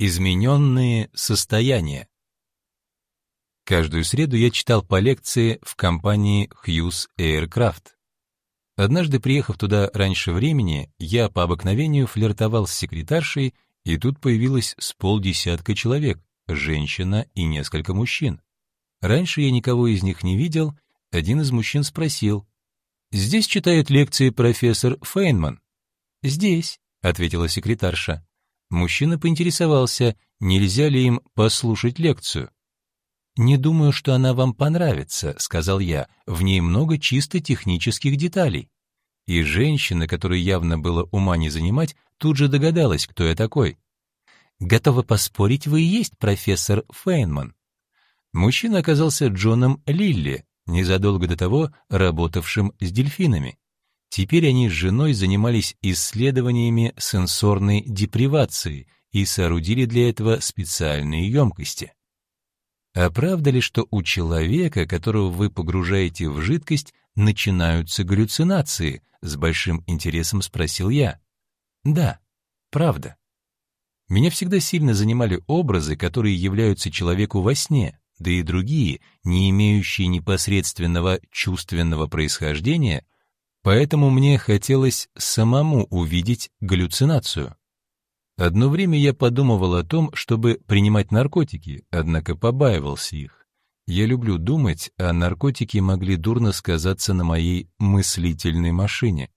Измененные состояния. Каждую среду я читал по лекции в компании Hughes Aircraft. Однажды, приехав туда раньше времени, я по обыкновению флиртовал с секретаршей, и тут появилось с полдесятка человек, женщина и несколько мужчин. Раньше я никого из них не видел, один из мужчин спросил, «Здесь читает лекции профессор Фейнман?» «Здесь», — ответила секретарша. Мужчина поинтересовался, нельзя ли им послушать лекцию. «Не думаю, что она вам понравится», — сказал я, «в ней много чисто технических деталей». И женщина, которой явно было ума не занимать, тут же догадалась, кто я такой. «Готова поспорить, вы и есть профессор Фейнман». Мужчина оказался Джоном Лилли, незадолго до того работавшим с дельфинами. Теперь они с женой занимались исследованиями сенсорной депривации и соорудили для этого специальные емкости. А правда ли, что у человека, которого вы погружаете в жидкость, начинаются галлюцинации? С большим интересом спросил я. Да, правда. Меня всегда сильно занимали образы, которые являются человеку во сне, да и другие, не имеющие непосредственного чувственного происхождения — Поэтому мне хотелось самому увидеть галлюцинацию. Одно время я подумывал о том, чтобы принимать наркотики, однако побаивался их. Я люблю думать, а наркотики могли дурно сказаться на моей мыслительной машине.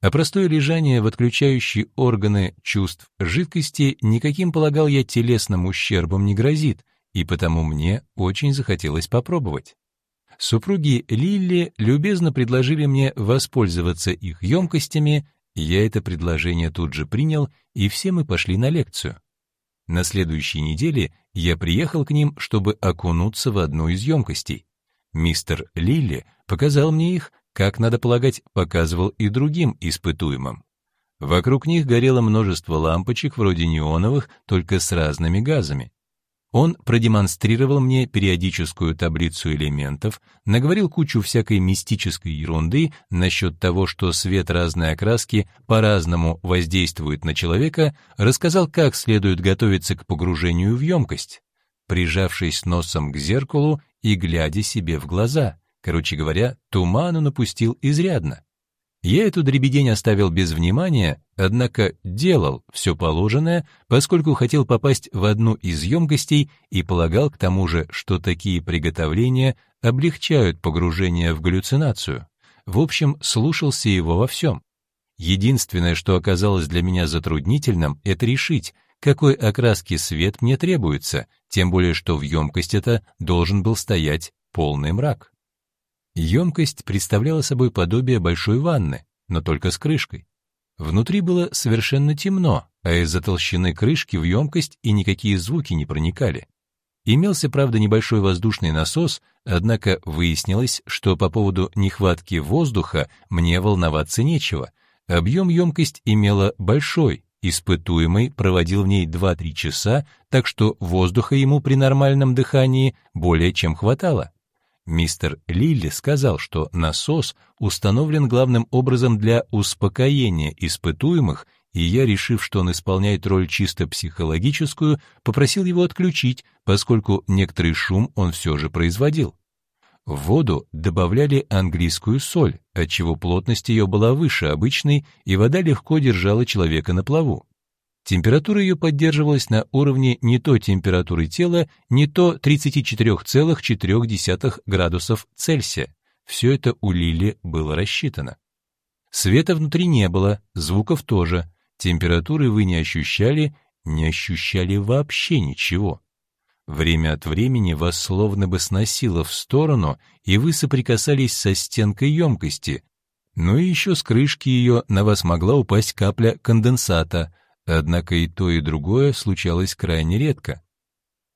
А простое лежание в отключающей органы чувств жидкости никаким, полагал я, телесным ущербом не грозит, и потому мне очень захотелось попробовать. Супруги Лилли любезно предложили мне воспользоваться их емкостями, я это предложение тут же принял, и все мы пошли на лекцию. На следующей неделе я приехал к ним, чтобы окунуться в одну из емкостей. Мистер Лилли показал мне их, как, надо полагать, показывал и другим испытуемым. Вокруг них горело множество лампочек, вроде неоновых, только с разными газами. Он продемонстрировал мне периодическую таблицу элементов, наговорил кучу всякой мистической ерунды насчет того, что свет разной окраски по-разному воздействует на человека, рассказал, как следует готовиться к погружению в емкость, прижавшись носом к зеркалу и глядя себе в глаза. Короче говоря, туману напустил изрядно. Я эту дребедень оставил без внимания, однако делал все положенное, поскольку хотел попасть в одну из емкостей и полагал к тому же, что такие приготовления облегчают погружение в галлюцинацию. В общем, слушался его во всем. Единственное, что оказалось для меня затруднительным, это решить, какой окраски свет мне требуется, тем более что в емкость это должен был стоять полный мрак. Емкость представляла собой подобие большой ванны, но только с крышкой. Внутри было совершенно темно, а из-за толщины крышки в емкость и никакие звуки не проникали. Имелся, правда, небольшой воздушный насос, однако выяснилось, что по поводу нехватки воздуха мне волноваться нечего. Объем емкость имела большой, испытуемый проводил в ней 2-3 часа, так что воздуха ему при нормальном дыхании более чем хватало. Мистер Лилли сказал, что насос установлен главным образом для успокоения испытуемых, и я, решив, что он исполняет роль чисто психологическую, попросил его отключить, поскольку некоторый шум он все же производил. В воду добавляли английскую соль, отчего плотность ее была выше обычной, и вода легко держала человека на плаву. Температура ее поддерживалась на уровне не то температуры тела, не то 34,4 градусов Цельсия. Все это у Лили было рассчитано. Света внутри не было, звуков тоже. Температуры вы не ощущали, не ощущали вообще ничего. Время от времени вас словно бы сносило в сторону, и вы соприкасались со стенкой емкости. Ну и еще с крышки ее на вас могла упасть капля конденсата — Однако и то, и другое случалось крайне редко.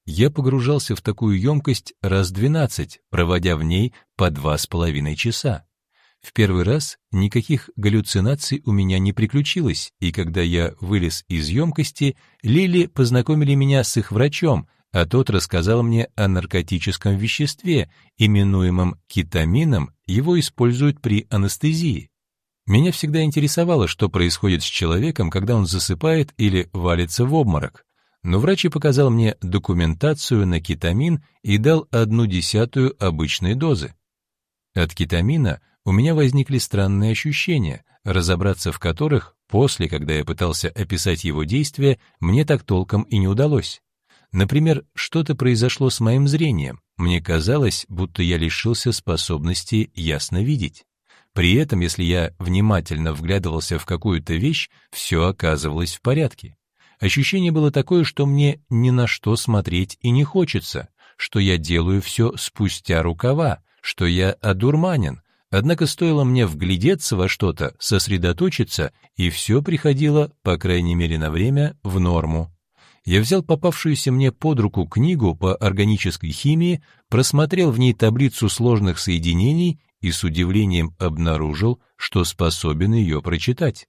Я погружался в такую емкость раз двенадцать, проводя в ней по два с половиной часа. В первый раз никаких галлюцинаций у меня не приключилось, и когда я вылез из емкости, Лили познакомили меня с их врачом, а тот рассказал мне о наркотическом веществе, именуемом кетамином, его используют при анестезии. Меня всегда интересовало, что происходит с человеком, когда он засыпает или валится в обморок. но врач и показал мне документацию на кетамин и дал одну десятую обычной дозы. От кетамина у меня возникли странные ощущения, разобраться в которых после, когда я пытался описать его действия, мне так толком и не удалось. Например, что-то произошло с моим зрением. Мне казалось, будто я лишился способности ясно видеть. При этом, если я внимательно вглядывался в какую-то вещь, все оказывалось в порядке. Ощущение было такое, что мне ни на что смотреть и не хочется, что я делаю все спустя рукава, что я одурманен. Однако стоило мне вглядеться во что-то, сосредоточиться, и все приходило, по крайней мере на время, в норму. Я взял попавшуюся мне под руку книгу по органической химии, просмотрел в ней таблицу сложных соединений и с удивлением обнаружил, что способен ее прочитать.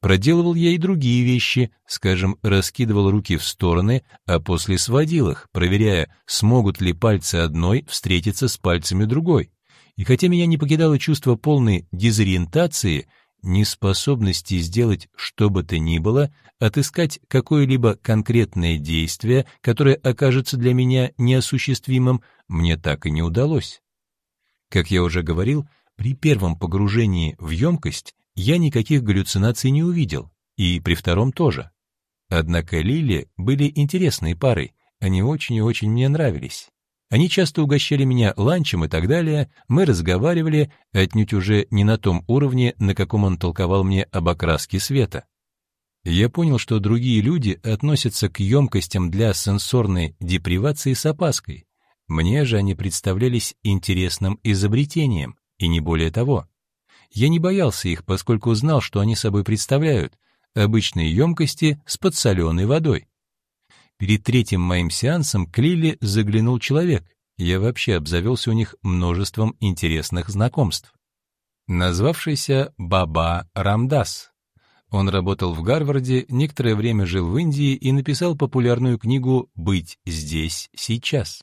Проделывал я и другие вещи, скажем, раскидывал руки в стороны, а после сводил их, проверяя, смогут ли пальцы одной встретиться с пальцами другой. И хотя меня не покидало чувство полной дезориентации, неспособности сделать что бы то ни было, отыскать какое-либо конкретное действие, которое окажется для меня неосуществимым, мне так и не удалось. Как я уже говорил, при первом погружении в емкость я никаких галлюцинаций не увидел, и при втором тоже. Однако Лили были интересной парой, они очень и очень мне нравились. Они часто угощали меня ланчем и так далее, мы разговаривали, отнюдь уже не на том уровне, на каком он толковал мне об окраске света. Я понял, что другие люди относятся к емкостям для сенсорной депривации с опаской. Мне же они представлялись интересным изобретением, и не более того. Я не боялся их, поскольку знал, что они собой представляют — обычные емкости с подсоленной водой. Перед третьим моим сеансом к Лиле заглянул человек. Я вообще обзавелся у них множеством интересных знакомств. Назвавшийся Баба Рамдас. Он работал в Гарварде, некоторое время жил в Индии и написал популярную книгу «Быть здесь, сейчас».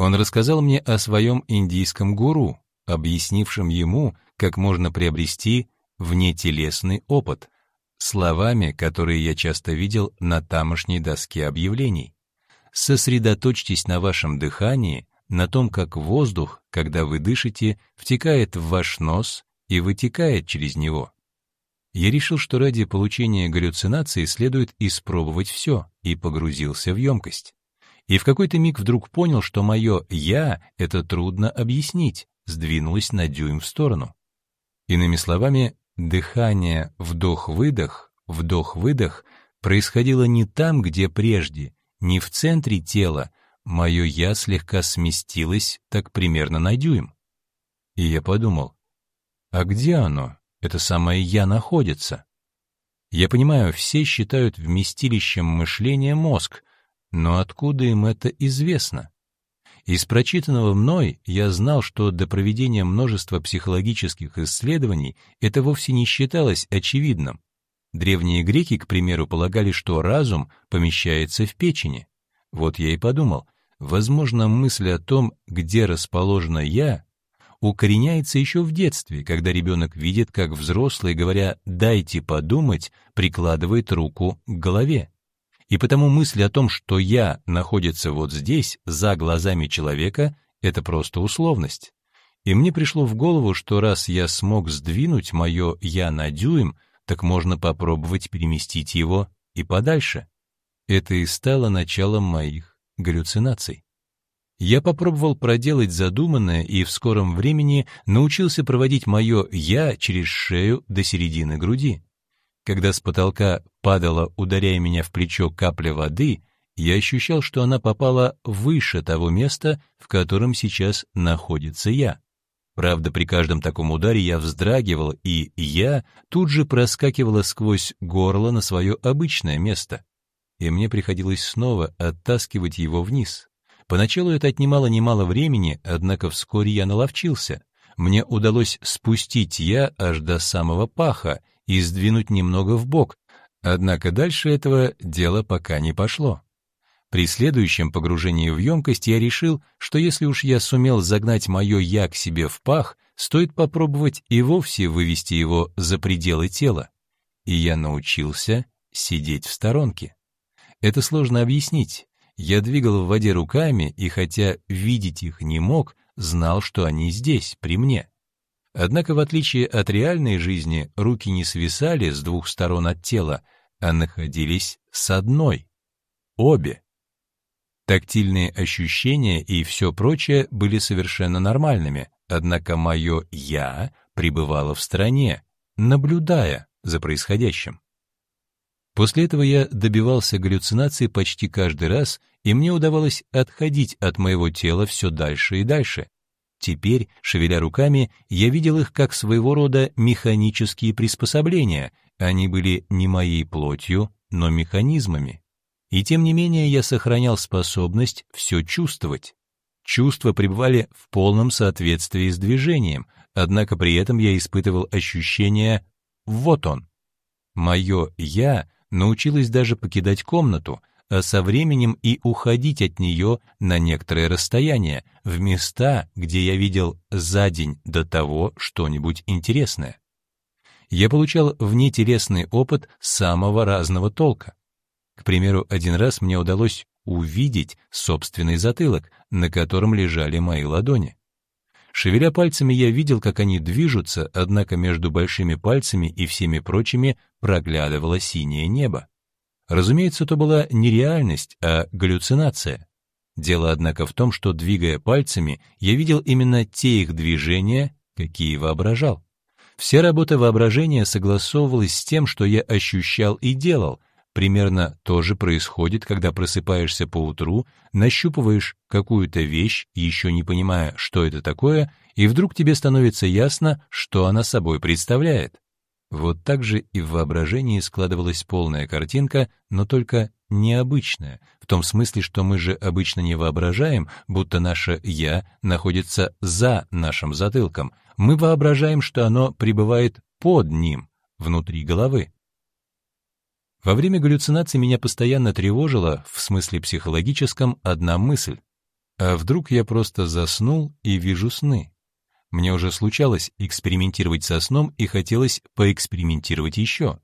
Он рассказал мне о своем индийском гуру, объяснившем ему, как можно приобрести внетелесный опыт, словами, которые я часто видел на тамошней доске объявлений. Сосредоточьтесь на вашем дыхании, на том, как воздух, когда вы дышите, втекает в ваш нос и вытекает через него. Я решил, что ради получения галлюцинации следует испробовать все, и погрузился в емкость. И в какой-то миг вдруг понял, что мое «я» — это трудно объяснить, сдвинулось на дюйм в сторону. Иными словами, дыхание вдох-выдох, вдох-выдох происходило не там, где прежде, не в центре тела, мое «я» слегка сместилось так примерно на дюйм. И я подумал, а где оно, это самое «я» находится? Я понимаю, все считают вместилищем мышления мозг, но откуда им это известно? Из прочитанного мной я знал, что до проведения множества психологических исследований это вовсе не считалось очевидным. Древние греки, к примеру, полагали, что разум помещается в печени. Вот я и подумал, возможно, мысль о том, где расположена «я», укореняется еще в детстве, когда ребенок видит, как взрослый, говоря «дайте подумать», прикладывает руку к голове. И потому мысль о том, что «я» находится вот здесь, за глазами человека, это просто условность. И мне пришло в голову, что раз я смог сдвинуть мое «я» на дюйм, так можно попробовать переместить его и подальше. Это и стало началом моих галлюцинаций. Я попробовал проделать задуманное и в скором времени научился проводить мое «я» через шею до середины груди. Когда с потолка падала, ударяя меня в плечо капля воды, я ощущал, что она попала выше того места, в котором сейчас находится я. Правда, при каждом таком ударе я вздрагивал, и я тут же проскакивала сквозь горло на свое обычное место. И мне приходилось снова оттаскивать его вниз. Поначалу это отнимало немало времени, однако вскоре я наловчился. Мне удалось спустить я аж до самого паха, и сдвинуть немного в бок, однако дальше этого дело пока не пошло. При следующем погружении в емкость я решил, что если уж я сумел загнать мое «я» к себе в пах, стоит попробовать и вовсе вывести его за пределы тела. И я научился сидеть в сторонке. Это сложно объяснить. Я двигал в воде руками, и хотя видеть их не мог, знал, что они здесь, при мне. Однако, в отличие от реальной жизни, руки не свисали с двух сторон от тела, а находились с одной. Обе. Тактильные ощущения и все прочее были совершенно нормальными, однако мое «я» пребывало в стороне, наблюдая за происходящим. После этого я добивался галлюцинаций почти каждый раз, и мне удавалось отходить от моего тела все дальше и дальше. Теперь, шевеля руками, я видел их как своего рода механические приспособления. Они были не моей плотью, но механизмами. И тем не менее я сохранял способность все чувствовать. Чувства пребывали в полном соответствии с движением, однако при этом я испытывал ощущение «вот он». Мое «я» научилась даже покидать комнату, а со временем и уходить от нее на некоторое расстояние, в места, где я видел за день до того что-нибудь интересное. Я получал внетелесный опыт самого разного толка. К примеру, один раз мне удалось увидеть собственный затылок, на котором лежали мои ладони. Шевеля пальцами, я видел, как они движутся, однако между большими пальцами и всеми прочими проглядывало синее небо. Разумеется, это была не реальность, а галлюцинация. Дело, однако, в том, что, двигая пальцами, я видел именно те их движения, какие воображал. Вся работа воображения согласовывалась с тем, что я ощущал и делал, Примерно то же происходит, когда просыпаешься по утру, нащупываешь какую-то вещь, еще не понимая, что это такое, и вдруг тебе становится ясно, что она собой представляет. Вот так же и в воображении складывалась полная картинка, но только необычная, в том смысле, что мы же обычно не воображаем, будто наше «я» находится за нашим затылком. Мы воображаем, что оно пребывает под ним, внутри головы. Во время галлюцинаций меня постоянно тревожила, в смысле психологическом, одна мысль. А вдруг я просто заснул и вижу сны? Мне уже случалось экспериментировать со сном и хотелось поэкспериментировать еще.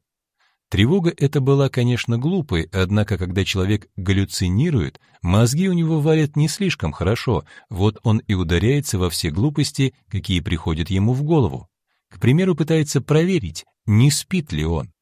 Тревога эта была, конечно, глупой, однако, когда человек галлюцинирует, мозги у него варят не слишком хорошо, вот он и ударяется во все глупости, какие приходят ему в голову. К примеру, пытается проверить, не спит ли он.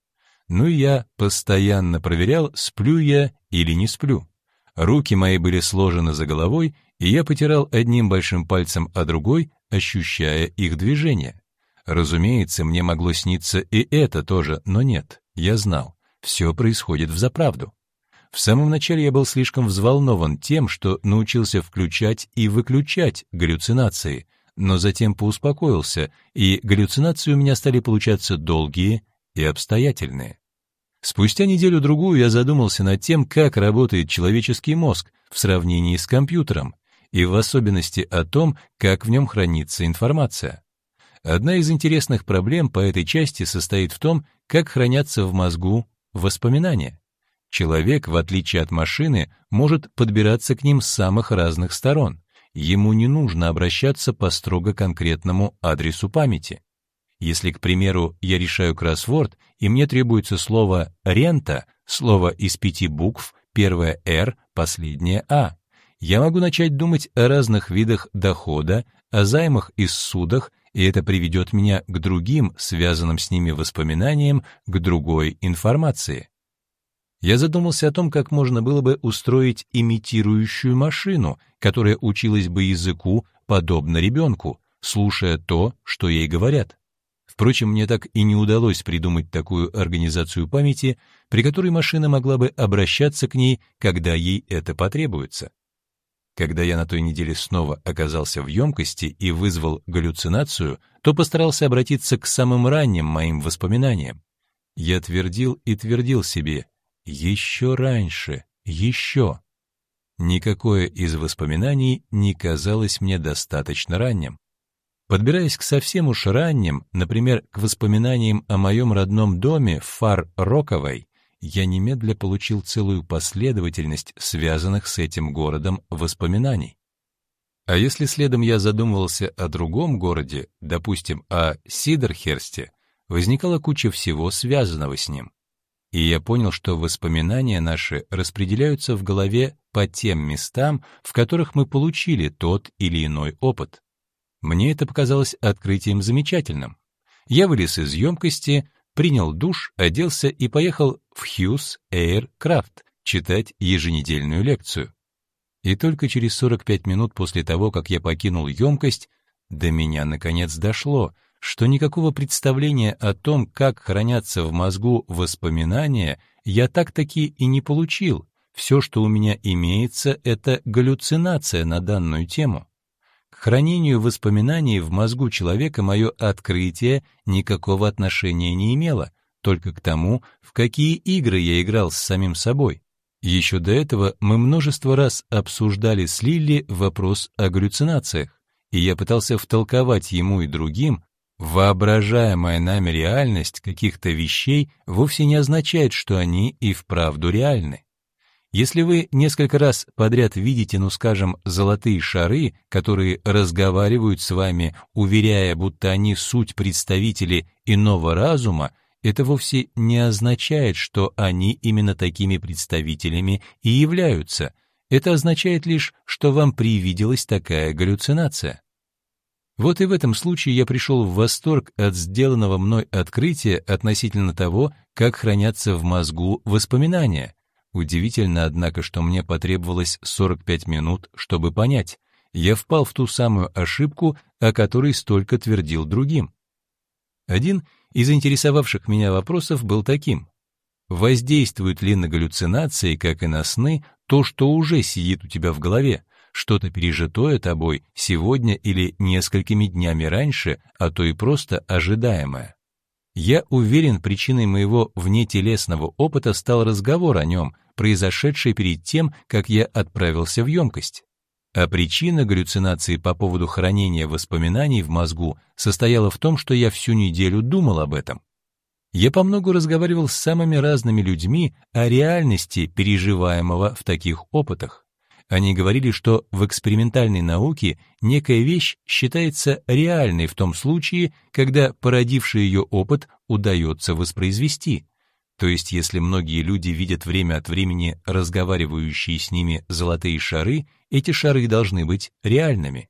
Ну и я постоянно проверял, сплю я или не сплю. Руки мои были сложены за головой, и я потирал одним большим пальцем, а другой, ощущая их движение. Разумеется, мне могло сниться и это тоже, но нет, я знал, все происходит в заправду. В самом начале я был слишком взволнован тем, что научился включать и выключать галлюцинации, но затем поуспокоился, и галлюцинации у меня стали получаться долгие и обстоятельные. Спустя неделю-другую я задумался над тем, как работает человеческий мозг в сравнении с компьютером, и в особенности о том, как в нем хранится информация. Одна из интересных проблем по этой части состоит в том, как хранятся в мозгу воспоминания. Человек, в отличие от машины, может подбираться к ним с самых разных сторон. Ему не нужно обращаться по строго конкретному адресу памяти. Если, к примеру, я решаю кроссворд, и мне требуется слово «рента», слово из пяти букв, первое «Р», последнее «А», я могу начать думать о разных видах дохода, о займах и судах, и это приведет меня к другим, связанным с ними воспоминаниям, к другой информации. Я задумался о том, как можно было бы устроить имитирующую машину, которая училась бы языку, подобно ребенку, слушая то, что ей говорят. Впрочем, мне так и не удалось придумать такую организацию памяти, при которой машина могла бы обращаться к ней, когда ей это потребуется. Когда я на той неделе снова оказался в емкости и вызвал галлюцинацию, то постарался обратиться к самым ранним моим воспоминаниям. Я твердил и твердил себе «Еще раньше, еще». Никакое из воспоминаний не казалось мне достаточно ранним. Подбираясь к совсем уж ранним, например, к воспоминаниям о моем родном доме Фар-Роковой, я немедля получил целую последовательность связанных с этим городом воспоминаний. А если следом я задумывался о другом городе, допустим, о Сидерхерсте, возникала куча всего связанного с ним. и я понял, что воспоминания наши распределяются в голове по тем местам, в которых мы получили тот или иной опыт. Мне это показалось открытием замечательным. Я вылез из емкости, принял душ, оделся и поехал в Hughes Air Craft читать еженедельную лекцию. И только через 45 минут после того, как я покинул емкость, до меня наконец дошло, что никакого представления о том, как хранятся в мозгу воспоминания, я так-таки и не получил. Все, что у меня имеется, это галлюцинация на данную тему. Хранению воспоминаний в мозгу человека мое открытие никакого отношения не имело, только к тому, в какие игры я играл с самим собой. Еще до этого мы множество раз обсуждали с Лилли вопрос о галлюцинациях, и я пытался втолковать ему и другим, воображаемая нами реальность каких-то вещей вовсе не означает, что они и вправду реальны. Если вы несколько раз подряд видите, ну скажем, золотые шары, которые разговаривают с вами, уверяя, будто они суть представители иного разума, это вовсе не означает, что они именно такими представителями и являются. Это означает лишь, что вам привиделась такая галлюцинация. Вот и в этом случае я пришел в восторг от сделанного мной открытия относительно того, как хранятся в мозгу воспоминания. Удивительно, однако, что мне потребовалось 45 минут, чтобы понять. Я впал в ту самую ошибку, о которой столько твердил другим. Один из интересовавших меня вопросов был таким. Воздействует ли на галлюцинации, как и на сны, то, что уже сидит у тебя в голове, что-то пережитое тобой сегодня или несколькими днями раньше, а то и просто ожидаемое? Я уверен, причиной моего внетелесного опыта стал разговор о нем, произошедший перед тем, как я отправился в емкость. А причина галлюцинации по поводу хранения воспоминаний в мозгу состояла в том, что я всю неделю думал об этом. Я по многу разговаривал с самыми разными людьми о реальности переживаемого в таких опытах. Они говорили, что в экспериментальной науке некая вещь считается реальной в том случае, когда породивший ее опыт удается воспроизвести. То есть, если многие люди видят время от времени разговаривающие с ними золотые шары, эти шары должны быть реальными.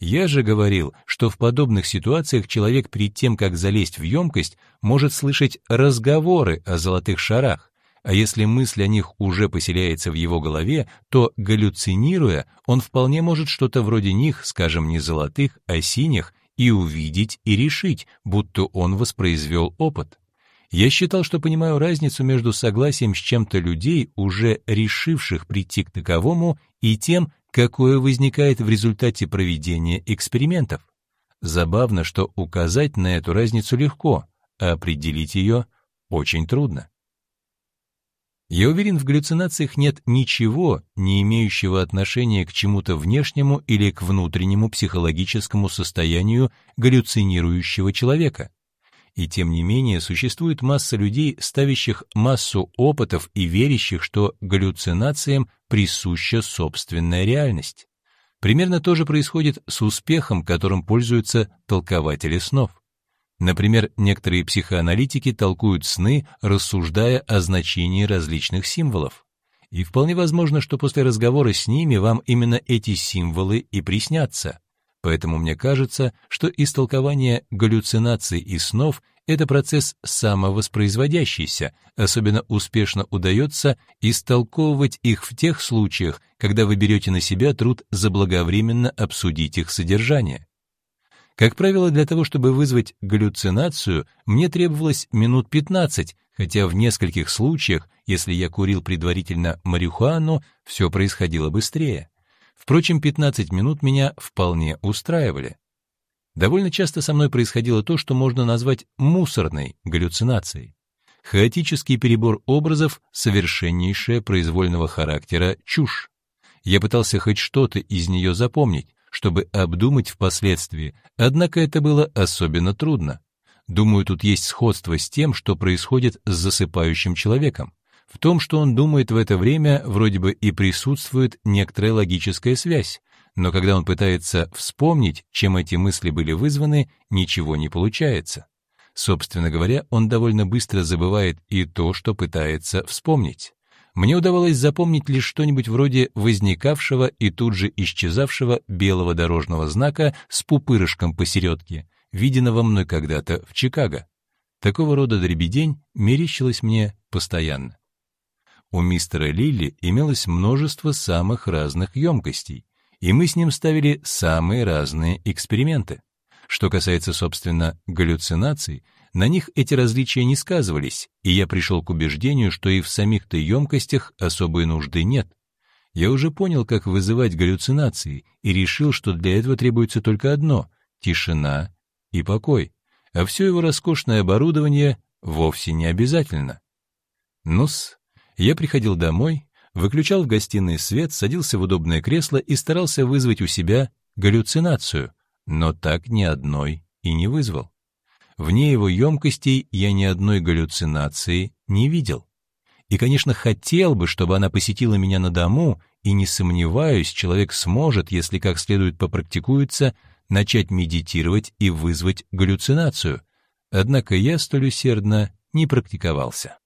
Я же говорил, что в подобных ситуациях человек перед тем, как залезть в емкость, может слышать разговоры о золотых шарах, а если мысль о них уже поселяется в его голове, то, галлюцинируя, он вполне может что-то вроде них, скажем, не золотых, а синих, и увидеть, и решить, будто он воспроизвел опыт. Я считал, что понимаю разницу между согласием с чем-то людей, уже решивших прийти к таковому, и тем, какое возникает в результате проведения экспериментов. Забавно, что указать на эту разницу легко, а определить ее очень трудно. Я уверен, в галлюцинациях нет ничего, не имеющего отношения к чему-то внешнему или к внутреннему психологическому состоянию галлюцинирующего человека. И тем не менее существует масса людей, ставящих массу опытов и верящих, что галлюцинациям присуща собственная реальность. Примерно то же происходит с успехом, которым пользуются толкователи снов. Например, некоторые психоаналитики толкуют сны, рассуждая о значении различных символов. И вполне возможно, что после разговора с ними вам именно эти символы и приснятся. Поэтому мне кажется, что истолкование галлюцинаций и снов — это процесс самовоспроизводящийся, особенно успешно удается истолковывать их в тех случаях, когда вы берете на себя труд заблаговременно обсудить их содержание. Как правило, для того, чтобы вызвать галлюцинацию, мне требовалось минут 15, хотя в нескольких случаях, если я курил предварительно марихуану, все происходило быстрее. Впрочем, 15 минут меня вполне устраивали. Довольно часто со мной происходило то, что можно назвать мусорной галлюцинацией. Хаотический перебор образов, совершеннейшая произвольного характера чушь. Я пытался хоть что-то из нее запомнить, чтобы обдумать впоследствии, однако это было особенно трудно. Думаю, тут есть сходство с тем, что происходит с засыпающим человеком. В том, что он думает в это время, вроде бы и присутствует некоторая логическая связь, но когда он пытается вспомнить, чем эти мысли были вызваны, ничего не получается. Собственно говоря, он довольно быстро забывает и то, что пытается вспомнить. Мне удавалось запомнить лишь что-нибудь вроде возникавшего и тут же исчезавшего белого дорожного знака с пупырышком посередке, виденного мной когда-то в Чикаго. Такого рода дребедень мерещилось мне постоянно. У мистера Лилли имелось множество самых разных емкостей, и мы с ним ставили самые разные эксперименты. Что касается, собственно, галлюцинаций, на них эти различия не сказывались, и я пришел к убеждению, что и в самих-то емкостях особой нужды нет. Я уже понял, как вызывать галлюцинации, и решил, что для этого требуется только одно — тишина и покой, а все его роскошное оборудование вовсе не обязательно. Ну-с, я приходил домой, выключал в гостиной свет, садился в удобное кресло и старался вызвать у себя галлюцинацию, но так ни одной и не вызвал. Вне его емкостей я ни одной галлюцинации не видел. И, конечно, хотел бы, чтобы она посетила меня на дому, и не сомневаюсь, человек сможет, если как следует попрактикуется, начать медитировать и вызвать галлюцинацию. Однако я столь усердно не практиковался.